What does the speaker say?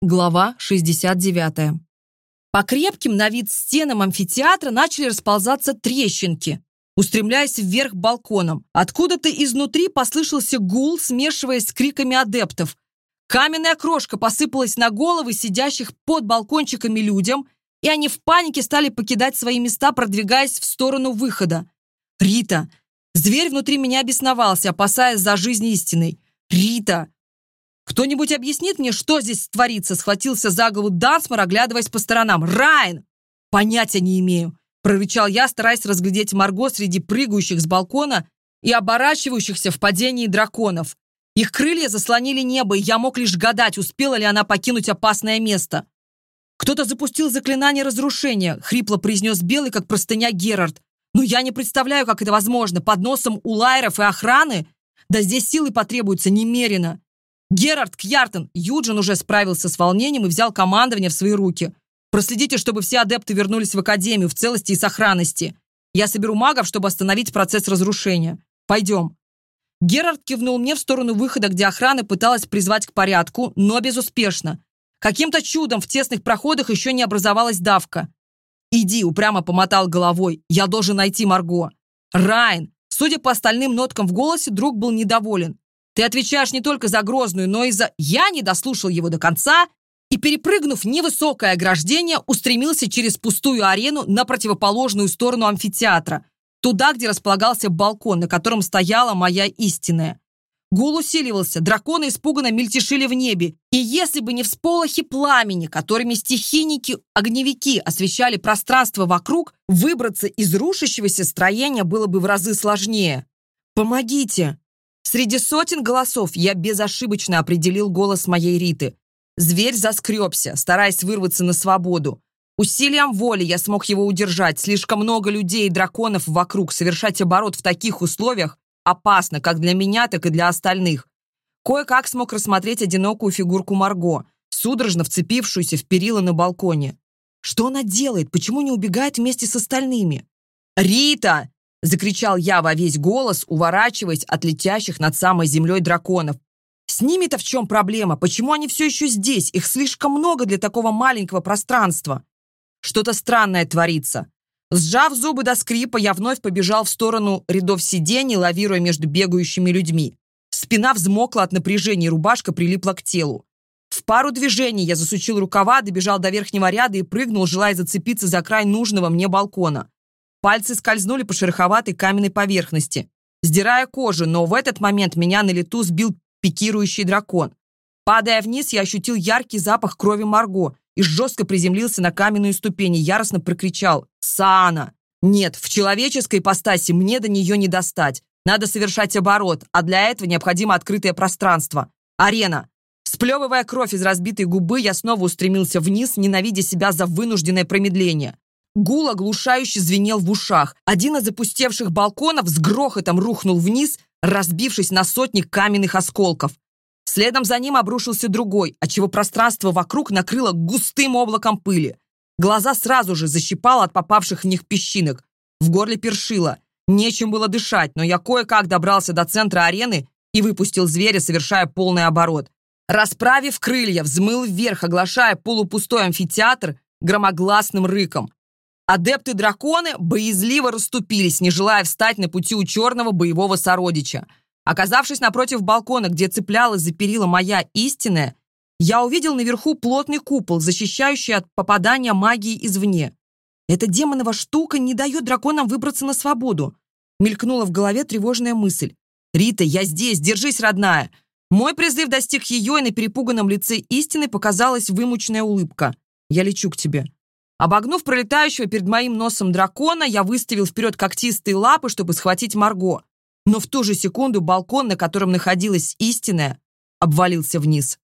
Глава 69. По крепким на вид стенам амфитеатра начали расползаться трещинки, устремляясь вверх балконом. Откуда-то изнутри послышался гул, смешиваясь с криками адептов. Каменная крошка посыпалась на головы сидящих под балкончиками людям, и они в панике стали покидать свои места, продвигаясь в сторону выхода. «Рита!» Зверь внутри меня обесновался, опасаясь за жизнь истиной. «Рита! Кто-нибудь объяснит мне, что здесь творится?» Схватился за голову Дансмор, оглядываясь по сторонам. «Райан!» «Понятия не имею», — прорычал я, стараясь разглядеть Марго среди прыгающих с балкона и оборачивающихся в падении драконов. Их крылья заслонили небо, и я мог лишь гадать, успела ли она покинуть опасное место. «Кто-то запустил заклинание разрушения», — хрипло произнес Белый, как простыня Герард. «Но я не представляю, как это возможно. Под носом у лайеров и охраны? Да здесь силы потребуются немерено. Герард Кьяртон, Юджин уже справился с волнением и взял командование в свои руки. Проследите, чтобы все адепты вернулись в Академию в целости и сохранности. Я соберу магов, чтобы остановить процесс разрушения. Пойдем». Герард кивнул мне в сторону выхода, где охрана пыталась призвать к порядку, но безуспешно. Каким-то чудом в тесных проходах еще не образовалась давка. «Иди», — упрямо помотал головой, — «я должен найти Марго». «Райан!» Судя по остальным ноткам в голосе, друг был недоволен. Ты отвечаешь не только за Грозную, но и за... Я не дослушал его до конца и, перепрыгнув невысокое ограждение, устремился через пустую арену на противоположную сторону амфитеатра, туда, где располагался балкон, на котором стояла моя истинная. Гул усиливался, драконы испуганно мельтешили в небе, и если бы не всполохи пламени, которыми стихийники-огневики освещали пространство вокруг, выбраться из рушащегося строения было бы в разы сложнее. «Помогите!» Среди сотен голосов я безошибочно определил голос моей Риты. Зверь заскребся, стараясь вырваться на свободу. Усилием воли я смог его удержать. Слишком много людей и драконов вокруг. Совершать оборот в таких условиях опасно как для меня, так и для остальных. Кое-как смог рассмотреть одинокую фигурку Марго, судорожно вцепившуюся в перила на балконе. Что она делает? Почему не убегает вместе с остальными? «Рита!» Закричал я во весь голос, уворачиваясь от летящих над самой землей драконов. С ними-то в чем проблема? Почему они все еще здесь? Их слишком много для такого маленького пространства. Что-то странное творится. Сжав зубы до скрипа, я вновь побежал в сторону рядов сидений, лавируя между бегающими людьми. Спина взмокла от напряжения, рубашка прилипла к телу. В пару движений я засучил рукава, добежал до верхнего ряда и прыгнул, желая зацепиться за край нужного мне балкона. Пальцы скользнули по шероховатой каменной поверхности. Сдирая кожу, но в этот момент меня на лету сбил пикирующий дракон. Падая вниз, я ощутил яркий запах крови Марго и жестко приземлился на каменную ступень и яростно прокричал «Саана!». Нет, в человеческой ипостаси мне до нее не достать. Надо совершать оборот, а для этого необходимо открытое пространство. Арена. Сплевывая кровь из разбитой губы, я снова устремился вниз, ненавидя себя за вынужденное промедление. Гул оглушающе звенел в ушах. Один из опустевших балконов с грохотом рухнул вниз, разбившись на сотни каменных осколков. Следом за ним обрушился другой, отчего пространство вокруг накрыло густым облаком пыли. Глаза сразу же защипало от попавших в них песчинок. В горле першило. Нечем было дышать, но я кое-как добрался до центра арены и выпустил зверя, совершая полный оборот. Расправив крылья, взмыл вверх, оглашая полупустой амфитеатр громогласным рыком. Адепты-драконы боязливо расступились, не желая встать на пути у черного боевого сородича. Оказавшись напротив балкона, где цеплялась за перила моя истинная, я увидел наверху плотный купол, защищающий от попадания магии извне. Эта демонова штука не дает драконам выбраться на свободу. Мелькнула в голове тревожная мысль. «Рита, я здесь, держись, родная!» Мой призыв достиг ее, и на перепуганном лице истины показалась вымученная улыбка. «Я лечу к тебе». Обогнув пролетающего перед моим носом дракона, я выставил вперед когтистые лапы, чтобы схватить Марго. Но в ту же секунду балкон, на котором находилась истинная, обвалился вниз.